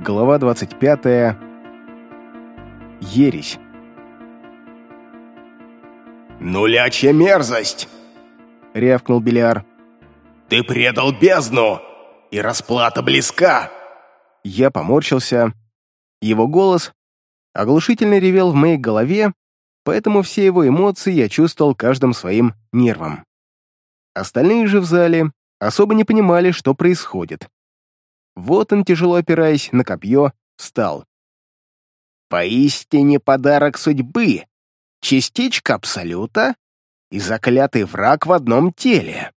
Глава 25. Ересь. «Нулячья мерзость!» — рявкнул Белиар. «Ты предал бездну, и расплата близка!» Я поморщился. Его голос оглушительно ревел в моей голове, поэтому все его эмоции я чувствовал каждым своим нервом. Остальные же в зале особо не понимали, что происходит. Вот он, тяжело опираясь на копье, встал. «Поистине подарок судьбы, частичка Абсолюта и заклятый враг в одном теле».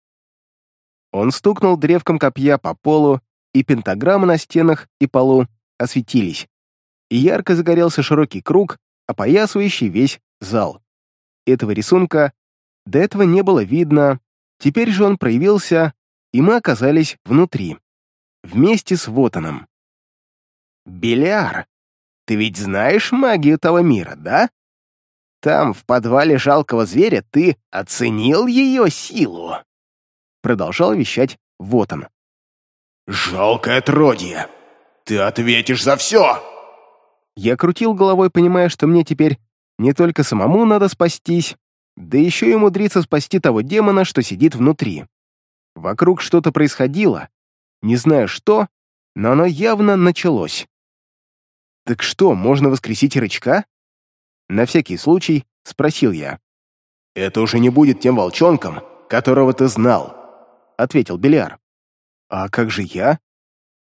Он стукнул древком копья по полу, и пентаграммы на стенах и полу осветились, и ярко загорелся широкий круг, опоясывающий весь зал. Этого рисунка до этого не было видно, теперь же он проявился, и мы оказались внутри вместе с Вотаном. «Беляр, ты ведь знаешь магию того мира, да? Там, в подвале жалкого зверя, ты оценил ее силу?» Продолжал вещать Вотан. «Жалкое отродье! Ты ответишь за все!» Я крутил головой, понимая, что мне теперь не только самому надо спастись, да еще и умудриться спасти того демона, что сидит внутри. Вокруг что-то происходило, не знаю что, но оно явно началось. «Так что, можно воскресить рычка?» На всякий случай спросил я. «Это уже не будет тем волчонком, которого ты знал», — ответил Беляр. «А как же я?»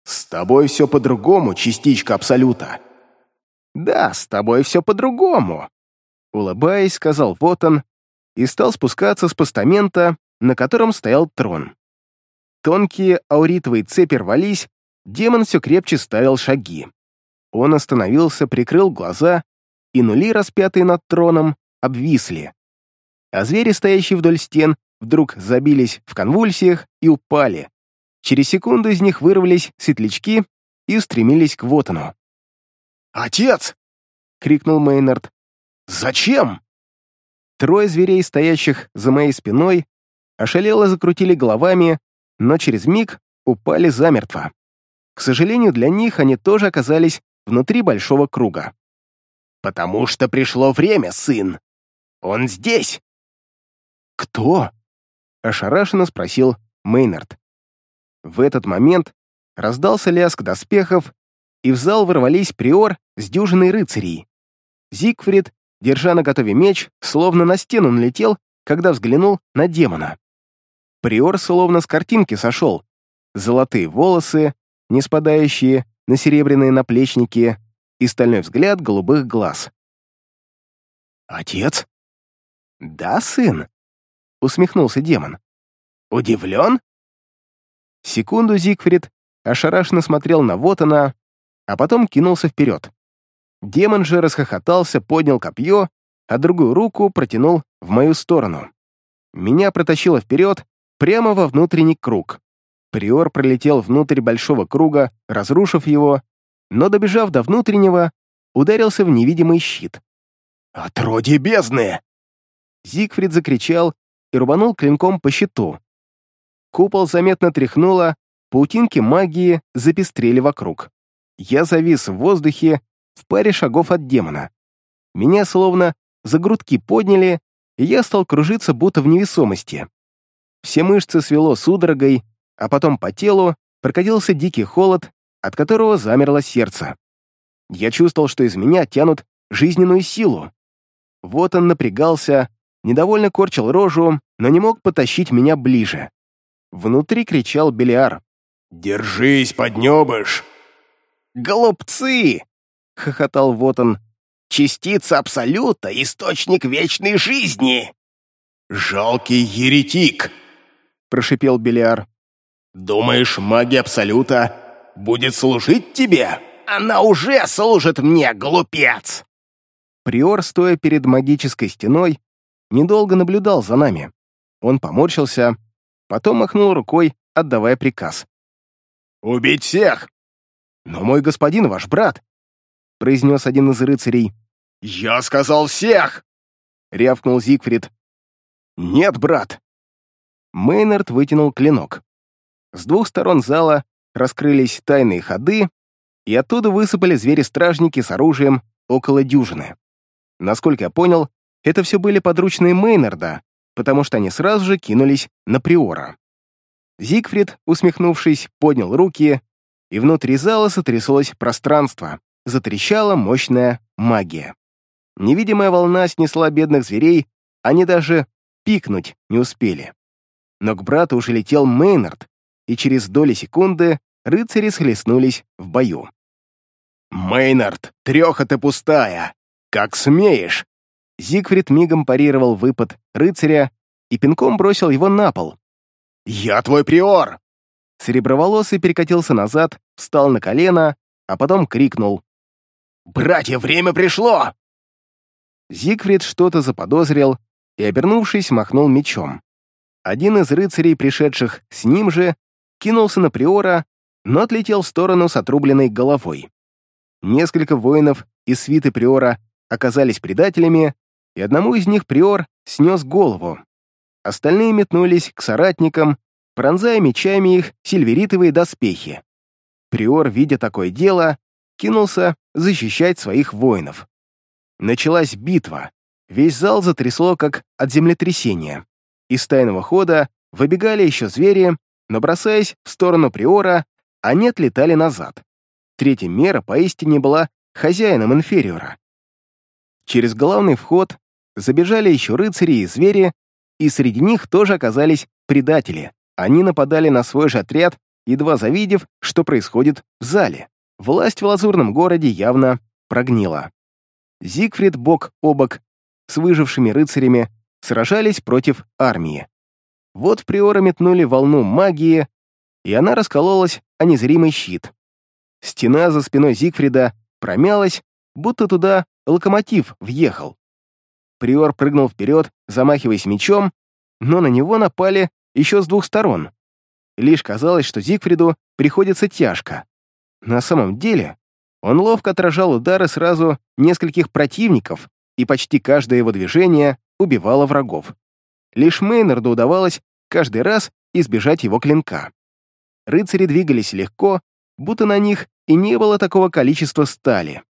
«С тобой все по-другому, частичка Абсолюта». «Да, с тобой все по-другому», — улыбаясь, сказал Вотан и стал спускаться с постамента, на котором стоял трон. Тонкие ауритовые цепи рвались, демон все крепче ставил шаги. Он остановился, прикрыл глаза, и нули, распятые над троном, обвисли. А звери, стоящие вдоль стен, вдруг забились в конвульсиях и упали. Через секунду из них вырвались светлячки и устремились к Вотану. «Отец!» — крикнул Мейнард. «Зачем?» Трое зверей, стоящих за моей спиной, ошалело закрутили головами, но через миг упали замертво. К сожалению, для них они тоже оказались внутри большого круга. «Потому что пришло время, сын! Он здесь!» «Кто?» — ошарашенно спросил Мейнард. В этот момент раздался лязг доспехов, и в зал ворвались приор с дюжиной рыцарей. Зигфрид, держа на готове меч, словно на стену налетел, когда взглянул на демона. Приор словно с картинки сошел. Золотые волосы, не спадающие на серебряные наплечники, и стальной взгляд голубых глаз. «Отец?» «Да, сын», — усмехнулся демон. «Удивлен?» Секунду Зигфрид ошарашенно смотрел на Вотана, а потом кинулся вперед. Демон же расхохотался, поднял копье, а другую руку протянул в мою сторону. Меня протащило вперед, прямо во внутренний круг. Приор пролетел внутрь большого круга, разрушив его, но, добежав до внутреннего, ударился в невидимый щит. «Отродье бездны!» Зигфрид закричал и рубанул клинком по щиту. Купол заметно тряхнуло, паутинки магии запестрели вокруг. Я завис в воздухе в паре шагов от демона. Меня словно за грудки подняли, и я стал кружиться будто в невесомости. Все мышцы свело судорогой, а потом по телу прокатился дикий холод, от которого замерло сердце. Я чувствовал, что из меня тянут жизненную силу. Вот он напрягался, недовольно корчил рожу, но не мог потащить меня ближе. Внутри кричал Белиар. «Держись, поднебыш!» «Голубцы!» — хохотал вот он. «Частица Абсолюта — источник вечной жизни!» «Жалкий еретик!» Прошипел Белиар. «Думаешь, магия Абсолюта будет служить тебе?» «Она уже служит мне, глупец!» Приор, стоя перед магической стеной, недолго наблюдал за нами. Он поморщился, потом махнул рукой, отдавая приказ. «Убить всех!» «Но мой господин ваш брат!» произнес один из рыцарей. «Я сказал всех!» рявкнул Зигфрид. «Нет, брат, Мейнард вытянул клинок. С двух сторон зала раскрылись тайные ходы, и оттуда высыпали звери-стражники с оружием около дюжины. Насколько я понял, это все были подручные Мейнарда, потому что они сразу же кинулись на Приора. Зигфрид, усмехнувшись, поднял руки, и внутри зала сотряслось пространство, затрещала мощная магия. Невидимая волна снесла бедных зверей, они даже пикнуть не успели. Но к брату уже летел Мейнард, и через доли секунды рыцари схлестнулись в бою. «Мейнард, треха ты пустая! Как смеешь!» Зигфрид мигом парировал выпад рыцаря и пинком бросил его на пол. «Я твой приор!» Сереброволосый перекатился назад, встал на колено, а потом крикнул. «Братья, время пришло!» Зигфрид что-то заподозрил и, обернувшись, махнул мечом. Один из рыцарей, пришедших с ним же, кинулся на Приора, но отлетел в сторону с отрубленной головой. Несколько воинов из свиты Приора оказались предателями, и одному из них Приор снес голову. Остальные метнулись к соратникам, пронзая мечами их сильверитовые доспехи. Приор, видя такое дело, кинулся защищать своих воинов. Началась битва. Весь зал затрясло, как от землетрясения. Из тайного хода выбегали еще звери, но, бросаясь в сторону Приора, они отлетали назад. Третья мера поистине была хозяином инфериора. Через главный вход забежали еще рыцари и звери, и среди них тоже оказались предатели. Они нападали на свой же отряд, едва завидев, что происходит в зале. Власть в лазурном городе явно прогнила. Зигфрид бок о бок с выжившими рыцарями сражались против армии. Вот в метнули волну магии, и она раскололась о незримый щит. Стена за спиной Зигфрида промялась, будто туда локомотив въехал. Приор прыгнул вперед, замахиваясь мечом, но на него напали еще с двух сторон. Лишь казалось, что Зигфриду приходится тяжко. На самом деле, он ловко отражал удары сразу нескольких противников, и почти каждое его движение убивало врагов. Лишь Мейнарду удавалось каждый раз избежать его клинка. Рыцари двигались легко, будто на них и не было такого количества стали.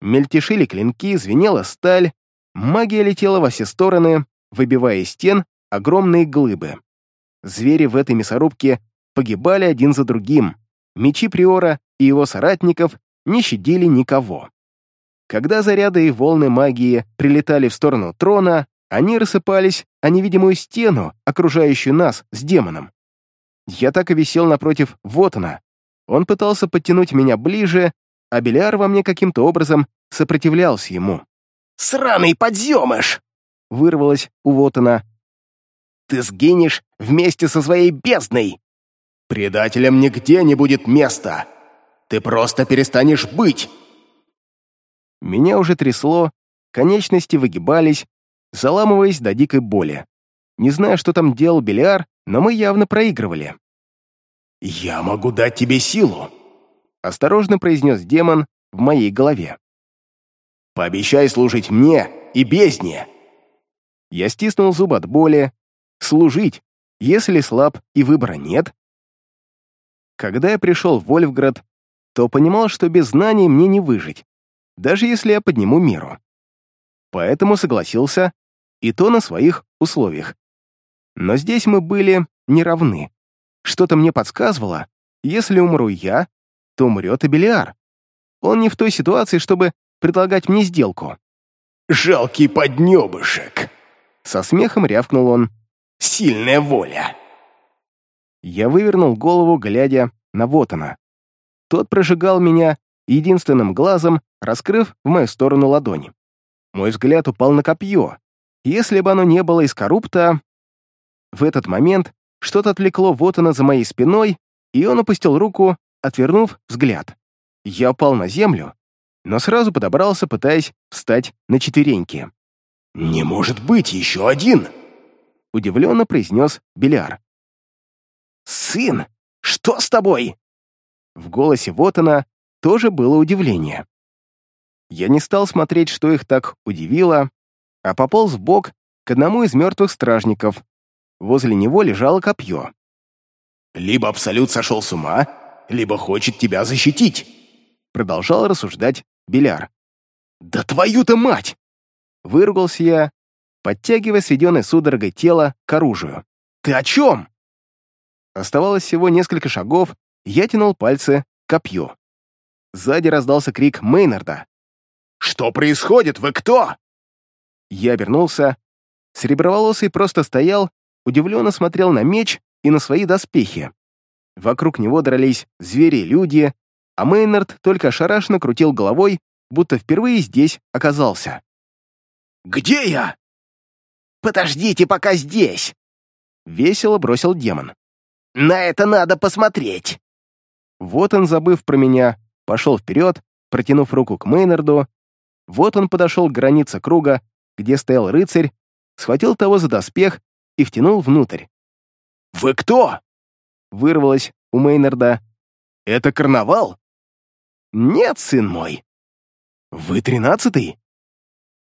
Мельтешили клинки, звенела сталь, магия летела во все стороны, выбивая из стен огромные глыбы. Звери в этой мясорубке погибали один за другим. Мечи Приора и его соратников не щадили никого. Когда заряды и волны магии прилетали в сторону трона, они рассыпались о невидимую стену, окружающую нас с демоном. Я так и висел напротив Вотана. Он пытался подтянуть меня ближе, а Беляр во мне каким-то образом сопротивлялся ему. «Сраный подземыш!» — вырвалось у Вотана. «Ты сгинешь вместе со своей бездной!» «Предателям нигде не будет места! Ты просто перестанешь быть!» Меня уже трясло, конечности выгибались, заламываясь до дикой боли. Не знаю, что там делал Белиар, но мы явно проигрывали. «Я могу дать тебе силу», — осторожно произнес демон в моей голове. «Пообещай служить мне и бездне». Я стиснул зуб от боли. Служить, если слаб и выбора нет? Когда я пришел в Вольфград, то понимал, что без знаний мне не выжить, даже если я подниму меру. Поэтому согласился, и то на своих условиях. Но здесь мы были не равны. Что-то мне подсказывало, если умру я, то умрет и Белиар. Он не в той ситуации, чтобы предлагать мне сделку. «Жалкий поднебышек!» Со смехом рявкнул он. «Сильная воля!» Я вывернул голову, глядя на Вотана. Тот прожигал меня единственным глазом, раскрыв в мою сторону ладони. Мой взгляд упал на копье. Если бы оно не было из коррупта... В этот момент что-то отвлекло Вотана за моей спиной, и он опустил руку, отвернув взгляд. Я упал на землю, но сразу подобрался, пытаясь встать на четвереньки. «Не может быть, еще один!» Удивленно произнес Беляр. «Сын, что с тобой?» В голосе Вотана тоже было удивление. Я не стал смотреть, что их так удивило, а пополз в бок к одному из мертвых стражников. Возле него лежало копье. «Либо Абсолют сошел с ума, либо хочет тебя защитить», продолжал рассуждать Беляр. «Да твою-то мать!» Выругался я, подтягивая сведенное судорогой тело к оружию. «Ты о чем?» Оставалось всего несколько шагов, я тянул пальцы к копью. Сзади раздался крик Мейнарда. «Что происходит? Вы кто?» Я обернулся. Сереброволосый просто стоял, удивленно смотрел на меч и на свои доспехи. Вокруг него дрались звери и люди, а Мейнард только ошарашенно крутил головой, будто впервые здесь оказался. «Где я?» «Подождите пока здесь!» — весело бросил демон. «На это надо посмотреть!» Вот он, забыв про меня, пошел вперед, протянув руку к Мейнарду. Вот он подошел к границе круга, где стоял рыцарь, схватил того за доспех и втянул внутрь. «Вы кто?» — вырвалось у Мейнарда. «Это карнавал?» «Нет, сын мой». «Вы тринадцатый?»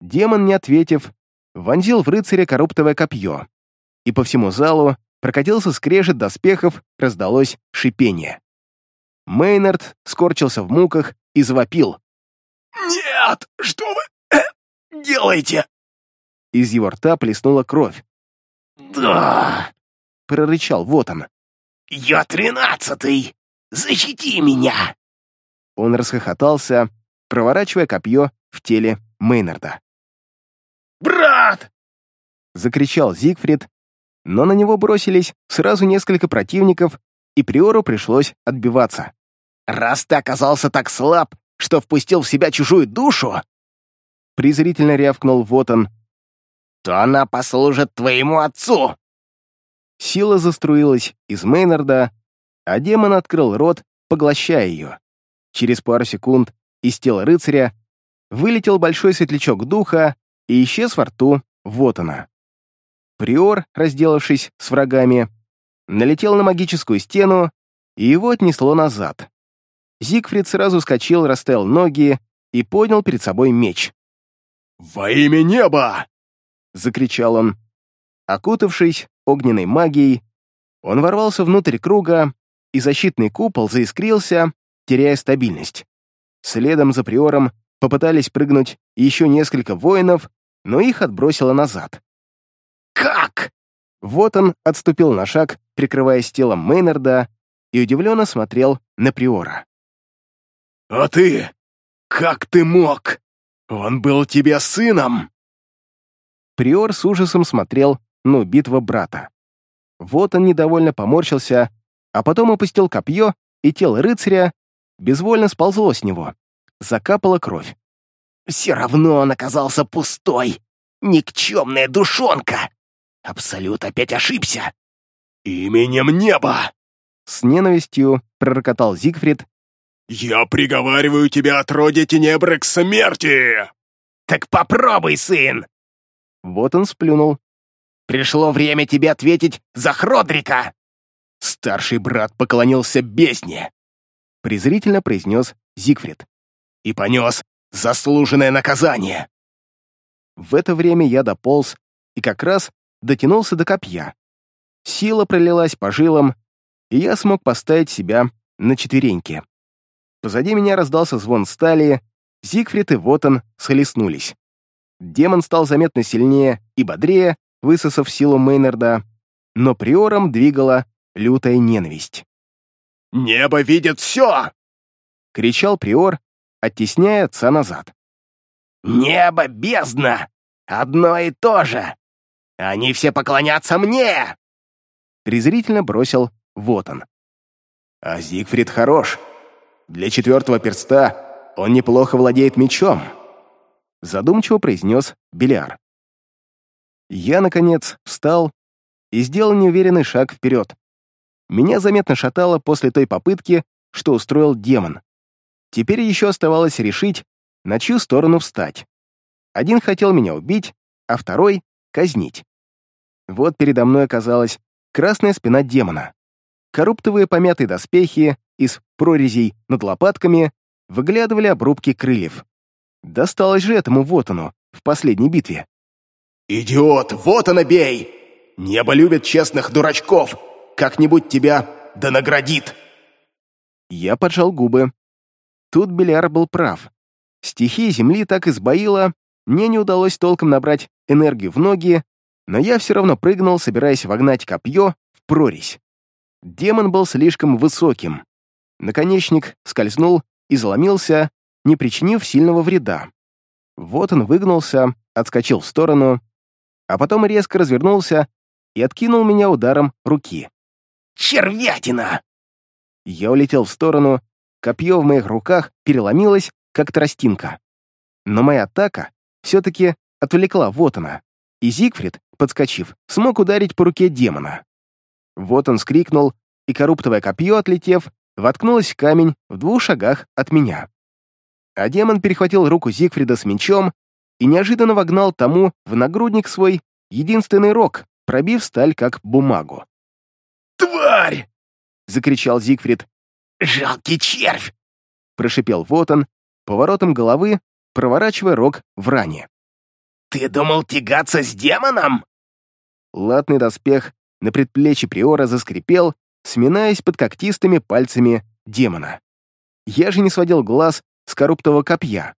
Демон, не ответив, вонзил в рыцаря коруптовое копье, и по всему залу прокатился скрежет доспехов, раздалось шипение. Мейнард скорчился в муках и завопил. «Нет! Что вы э, делаете?» Из его рта плеснула кровь. «Да!» — прорычал вот он. «Я тринадцатый! Защити меня!» Он расхохотался, проворачивая копье в теле Мейнарда. «Брат!» — закричал Зигфрид, но на него бросились сразу несколько противников, и Приору пришлось отбиваться. «Раз ты оказался так слаб, что впустил в себя чужую душу!» Презрительно рявкнул Вотан. «То она послужит твоему отцу!» Сила заструилась из Мейнарда, а демон открыл рот, поглощая ее. Через пару секунд из тела рыцаря вылетел большой светлячок духа и исчез во рту Вотана. Приор, разделавшись с врагами, налетел на магическую стену, и его отнесло назад. Зигфрид сразу вскочил, расставил ноги и поднял перед собой меч. «Во имя неба!» — закричал он. Окутавшись огненной магией, он ворвался внутрь круга, и защитный купол заискрился, теряя стабильность. Следом за приором попытались прыгнуть еще несколько воинов, но их отбросило назад. «Как?» Вот он отступил на шаг, прикрываясь телом Мейнарда, и удивленно смотрел на Приора. «А ты? Как ты мог? Он был тебе сыном!» Приор с ужасом смотрел на убитого брата. Вот он недовольно поморщился, а потом опустил копье, и тело рыцаря безвольно сползло с него. Закапала кровь. «Все равно он оказался пустой! Никчемная душонка! Абсолют опять ошибся!» «Именем неба!» С ненавистью пророкотал Зигфрид. «Я приговариваю тебя от роди Тенебры к смерти!» «Так попробуй, сын!» Вот он сплюнул. «Пришло время тебе ответить за Хродрика!» Старший брат поклонился бездне, презрительно произнес Зигфрид. И понес заслуженное наказание. В это время я дополз и как раз дотянулся до копья. Сила пролилась по жилам, и я смог поставить себя на четвереньки. Позади меня раздался звон стали, Зигфрид и Вотан схлестнулись. Демон стал заметно сильнее и бодрее, высосав силу Мейнарда, но приором двигала лютая ненависть. «Небо видит все!» — кричал приор, оттесняя отца назад. «Небо, бездна! Одно и то же! Они все поклонятся мне!» Презрительно бросил вот он. «А Зигфрид хорош. Для четвертого перста он неплохо владеет мечом», задумчиво произнес Беляр. Я, наконец, встал и сделал неуверенный шаг вперед. Меня заметно шатало после той попытки, что устроил демон. Теперь еще оставалось решить, на чью сторону встать. Один хотел меня убить, а второй — казнить. Вот передо мной оказалась красная спина демона. Коруптовые помятые доспехи из прорезей над лопатками выглядывали обрубки крыльев. Досталось же этому Вотану в последней битве. «Идиот, вот она бей! Небо любит честных дурачков! Как-нибудь тебя да наградит!» Я поджал губы. Тут Беляр был прав. Стихия Земли так избоила, мне не удалось толком набрать энергию в ноги, но я все равно прыгнул, собираясь вогнать копье в прорезь. Демон был слишком высоким. Наконечник скользнул и заломился, не причинив сильного вреда. Вот он выгнулся, отскочил в сторону, а потом резко развернулся и откинул меня ударом руки. «Червятина!» Я улетел в сторону, копье в моих руках переломилось, как тростинка. Но моя атака все-таки отвлекла вот она, и Зигфрид, подскочив, смог ударить по руке демона. Вот он скрикнул, и коруптовое копье, отлетев, воткнулось в камень в двух шагах от меня. А демон перехватил руку Зигфрида с мечом и неожиданно вогнал тому в нагрудник свой единственный рог, пробив сталь как бумагу. «Тварь!» — закричал Зигфрид. «Жалкий червь!» — прошипел Вотан, поворотом головы, проворачивая рог в ране. «Ты думал тягаться с демоном?» Латный доспех на предплечье Приора заскрипел, сминаясь под когтистыми пальцами демона. Я же не сводил глаз с коруптового копья.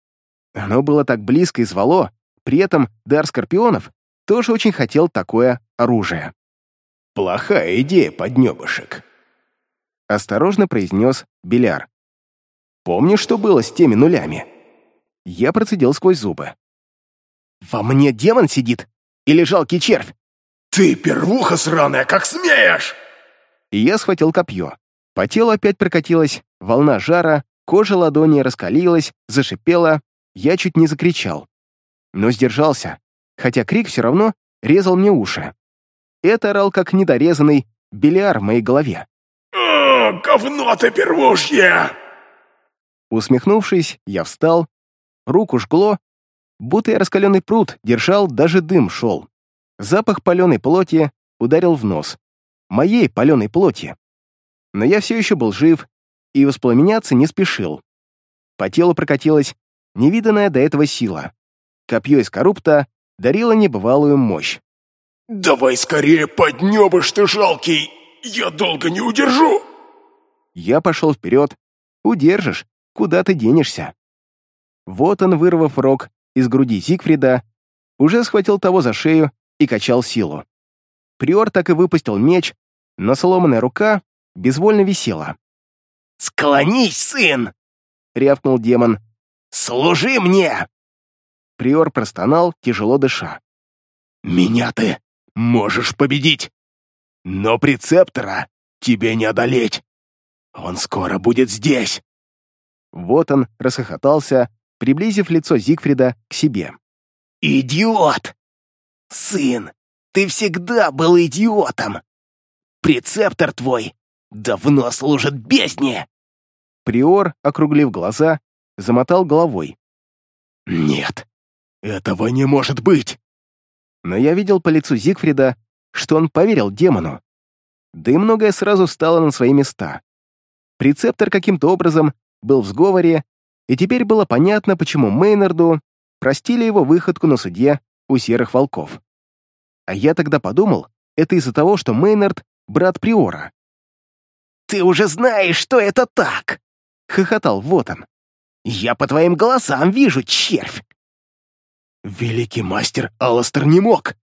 Оно было так близко и звало, при этом дар скорпионов тоже очень хотел такое оружие. «Плохая идея, поднебышек», — осторожно произнес Беляр. «Помнишь, что было с теми нулями?» Я процедил сквозь зубы. «Во мне демон сидит? Или жалкий червь?» «Ты, первуха сраная, как смеешь!» И я схватил копье. По телу опять прокатилась волна жара, кожа ладони раскалилась, зашипела, я чуть не закричал. Но сдержался, хотя крик все равно резал мне уши. Это орал как недорезанный бильяр в моей голове. «О, говно ты первушье!» Усмехнувшись, я встал, руку жгло, будто я раскаленный пруд держал, даже дым шел. Запах паленой плоти ударил в нос. Моей паленой плоти. Но я все еще был жив и воспламеняться не спешил. По телу прокатилась невиданная до этого сила. Копье из коррупта дарило небывалую мощь. «Давай скорее, поднебыш ты жалкий! Я долго не удержу!» Я пошел вперед. Удержишь, куда ты денешься? Вот он, вырвав рог из груди Зигфрида, уже схватил того за шею и качал силу. Приор так и выпустил меч, но сломанная рука безвольно висела. «Склонись, сын!» — рявкнул демон. «Служи мне!» Приор простонал, тяжело дыша. «Меня ты можешь победить, но прецептора тебе не одолеть. Он скоро будет здесь!» Вот он расхохотался, приблизив лицо Зигфрида к себе. «Идиот! Сын, ты всегда был идиотом! Прецептор твой давно служит бездне!» Приор, округлив глаза, замотал головой. «Нет, этого не может быть!» Но я видел по лицу Зигфрида, что он поверил демону. Да и многое сразу стало на свои места. Прецептор каким-то образом был в сговоре, и теперь было понятно, почему Мейнарду простили его выходку на суде у серых волков. А я тогда подумал, это из-за того, что Мейнард — брат Приора. «Ты уже знаешь, что это так!» — хохотал вот он. «Я по твоим голосам вижу, червь!» «Великий мастер Алластер не мог!»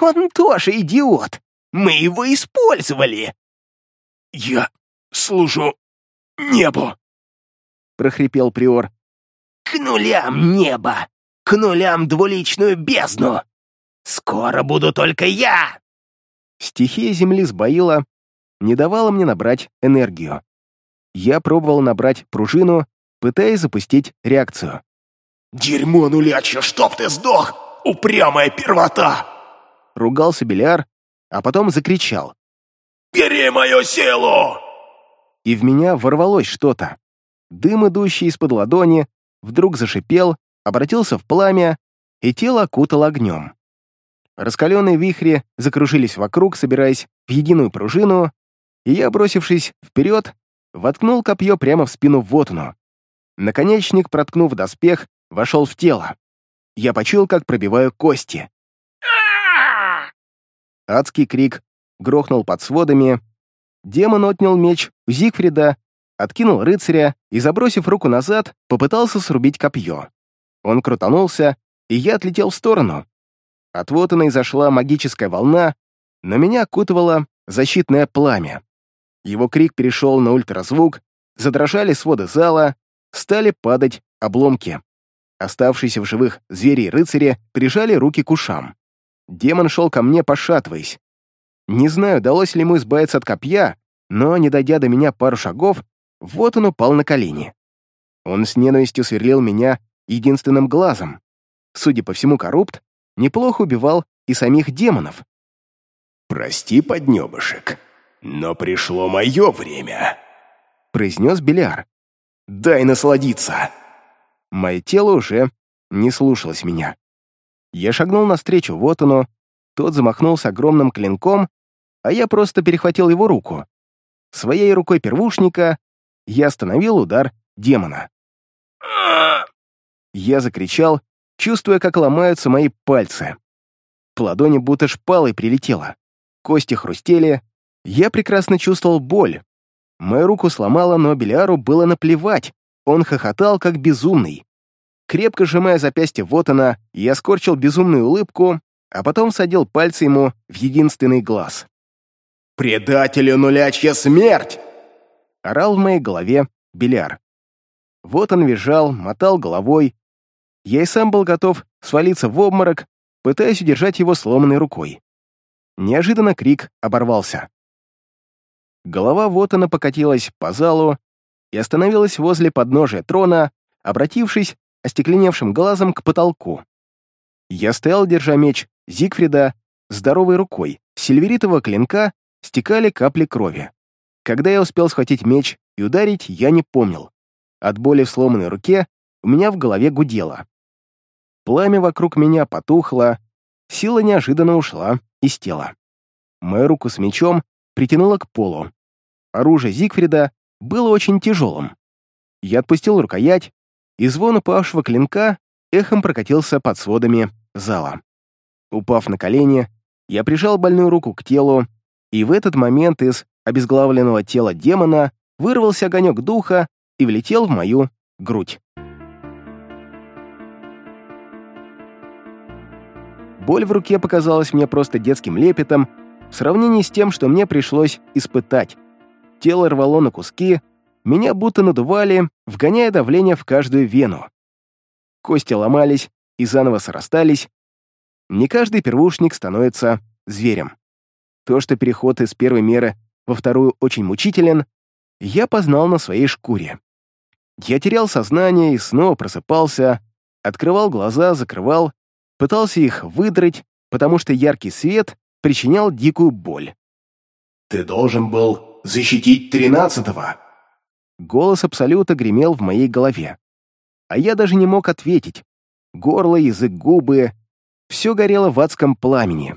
«Он тоже идиот! Мы его использовали!» «Я служу небу!» — прохрипел Приор. «К нулям небо! К нулям двуличную бездну! Скоро буду только я!» Стихия земли сбоила, не давала мне набрать энергию. Я пробовал набрать пружину, пытаясь запустить реакцию. «Дерьмо нулячье, чтоб ты сдох, упрямая первота!» Ругался Беляр, а потом закричал. «Бери мою силу!» И в меня ворвалось что-то. Дым, идущий из-под ладони, вдруг зашипел, обратился в пламя, и тело окутало огнем. Раскаленные вихри закружились вокруг, собираясь в единую пружину, и я, бросившись вперед, воткнул копье прямо в спину Вотуну. Наконечник, проткнув доспех, вошел в тело. Я почуял, как пробиваю кости. Адский крик грохнул под сводами. Демон отнял меч у Зигфрида, откинул рыцаря и, забросив руку назад, попытался срубить копье. Он крутанулся, и я отлетел в сторону. От вот она изошла магическая волна, но меня окутывало защитное пламя. Его крик перешел на ультразвук, задрожали своды зала, стали падать обломки. Оставшиеся в живых звери и рыцари прижали руки к ушам. Демон шел ко мне, пошатываясь. Не знаю, удалось ли ему избавиться от копья, но, не дойдя до меня пару шагов, вот он упал на колени. Он с ненавистью сверлил меня единственным глазом. Судя по всему, коррупт неплохо убивал и самих демонов. «Прости, поднебышек, но пришло мое время», — произнес Беляр. «Дай насладиться». Мое тело уже не слушалось меня. Я шагнул навстречу вот оно, тот замахнулся огромным клинком, а я просто перехватил его руку. Своей рукой первушника я остановил удар демона. Я закричал, чувствуя, как ломаются мои пальцы. К ладони будто шпалой прилетело. Кости хрустели. Я прекрасно чувствовал боль. Мою руку сломало, но Белиару было наплевать. Он хохотал, как безумный. Крепко сжимая запястье вот она, я скорчил безумную улыбку, а потом садил пальцы ему в единственный глаз. «Предателю нулячья смерть!» Орал в моей голове Беляр. Вот он визжал, мотал головой. Я и сам был готов свалиться в обморок, пытаясь удержать его сломанной рукой. Неожиданно крик оборвался. Голова вот она покатилась по залу и остановилась возле подножия трона, обратившись остекленевшим глазом к потолку. Я стоял, держа меч Зигфрида, здоровой рукой, с сильверитового клинка стекали капли крови. Когда я успел схватить меч и ударить, я не помнил. От боли в сломанной руке у меня в голове гудело. Пламя вокруг меня потухло, сила неожиданно ушла из тела. Мою руку с мечом притянуло к полу. Оружие Зигфрида было очень тяжелым. Я отпустил рукоять, и звон упавшего клинка эхом прокатился под сводами зала. Упав на колени, я прижал больную руку к телу, и в этот момент из обезглавленного тела демона вырвался огонек духа и влетел в мою грудь. Боль в руке показалась мне просто детским лепетом в сравнении с тем, что мне пришлось испытать. Тело рвало на куски, меня будто надували, вгоняя давление в каждую вену. Кости ломались и заново срастались. Не каждый первушник становится зверем. То, что переход из первой меры во вторую очень мучителен, я познал на своей шкуре. Я терял сознание и снова просыпался, открывал глаза, закрывал, пытался их выдрать, потому что яркий свет причинял дикую боль. «Ты должен был защитить тринадцатого!» Голос Абсолюта гремел в моей голове. А я даже не мог ответить. Горло, язык, губы — все горело в адском пламени.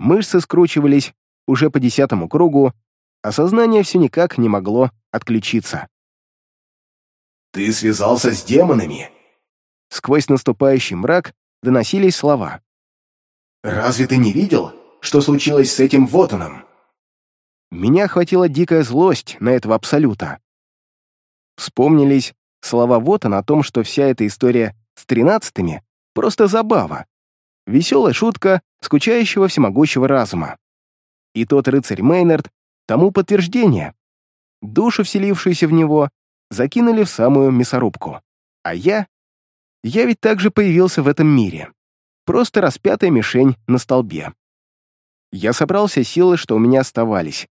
Мышцы скручивались уже по десятому кругу, а сознание все никак не могло отключиться. «Ты связался с демонами?» Сквозь наступающий мрак доносились слова. «Разве ты не видел, что случилось с этим Вотаном?» Меня охватила дикая злость на этого Абсолюта. Вспомнились слова Вотана о том, что вся эта история с тринадцатыми — просто забава. Веселая шутка скучающего всемогущего разума. И тот рыцарь Мейнард тому подтверждение. Душу, вселившуюся в него, закинули в самую мясорубку. А я? Я ведь также появился в этом мире. Просто распятая мишень на столбе. Я собрал все силы, что у меня оставались.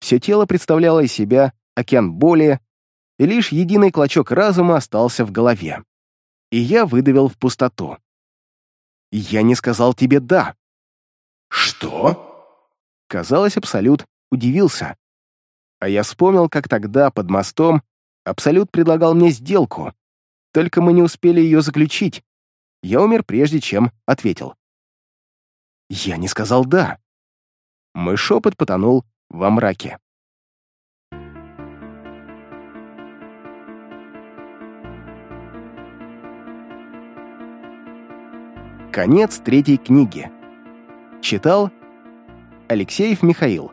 Все тело представляло из себя океан боли, и лишь единый клочок разума остался в голове. И я выдавил в пустоту. «Я не сказал тебе «да». «Что?» Казалось, Абсолют удивился. А я вспомнил, как тогда, под мостом, Абсолют предлагал мне сделку. Только мы не успели ее заключить. Я умер прежде, чем ответил. Я не сказал «да». Мой шепот потонул во мраке. Конец третьей книги. Читал Алексеев Михаил.